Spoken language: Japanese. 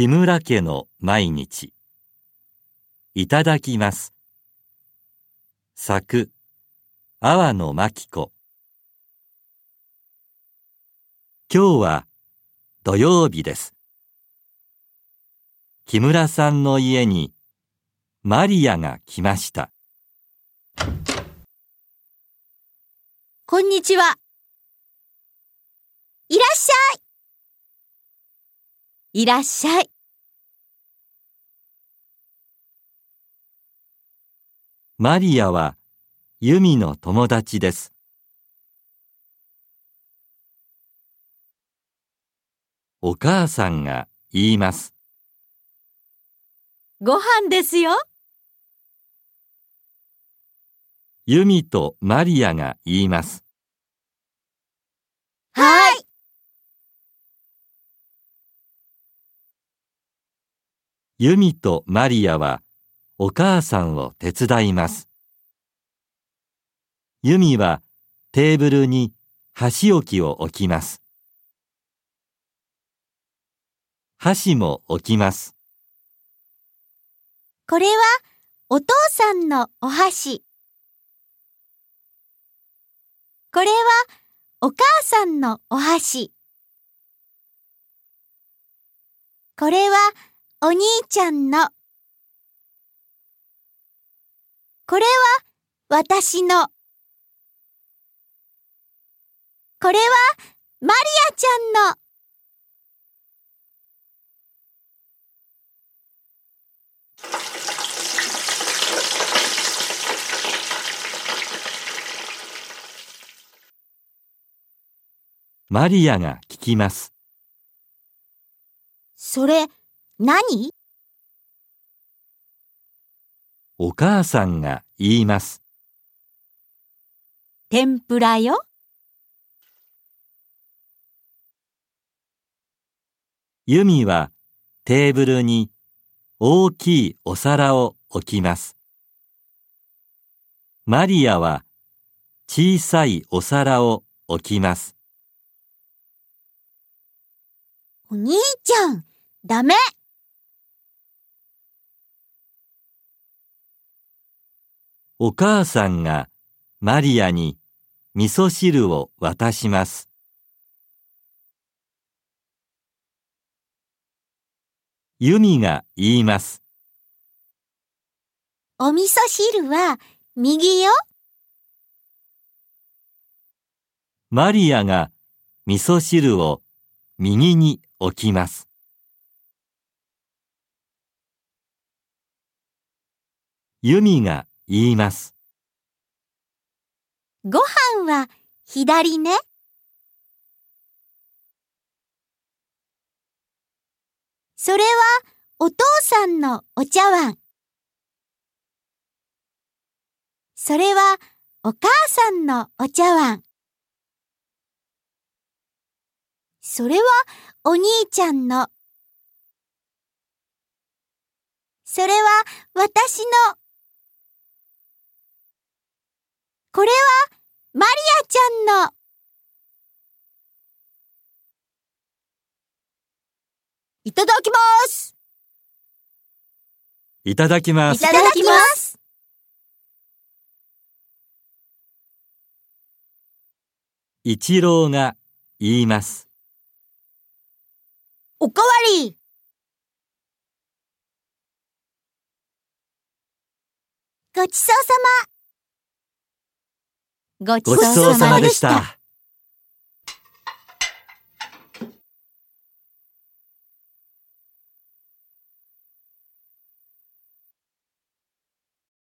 木村家の毎日。いただきます。作阿波野真紀子。今日は土曜日です。木村さんの家にマリアが来ました。こんにちは。いらっしゃい。いらっしゃい。マリアはユミの友達ですお母さんが言いますご飯ですよ。ユミとマリアが言いますはい。ユミとマリアはお母さんを手伝います。ユミはテーブルに箸置きを置きます。箸も置きます。これはお父さんのお箸。これはお母さんのお箸。これはお兄ちゃんの。これは私の。これはマリアちゃんの。マリアが聞きます。それ、何？お母さんが言います。天ぷらよ？ユミはテーブルに大きいお皿を置きます。マリアは小さいお皿を置きます。お兄ちゃん、ダメ。お母さんがマリアに味噌汁を渡します。ユミが言います。お味噌汁は右よ。マリアが味噌汁を右に置きます。ユミが言います。ご飯は左ね。それはお父さんのお茶碗。それはお母さんのお茶碗。それはお兄ちゃんの。それは私の。これはマリアちゃんの。いただきます。いただきまいす。ただきます。一郎が言います。おかわり。ごちそうさま。ごちそうさまでした。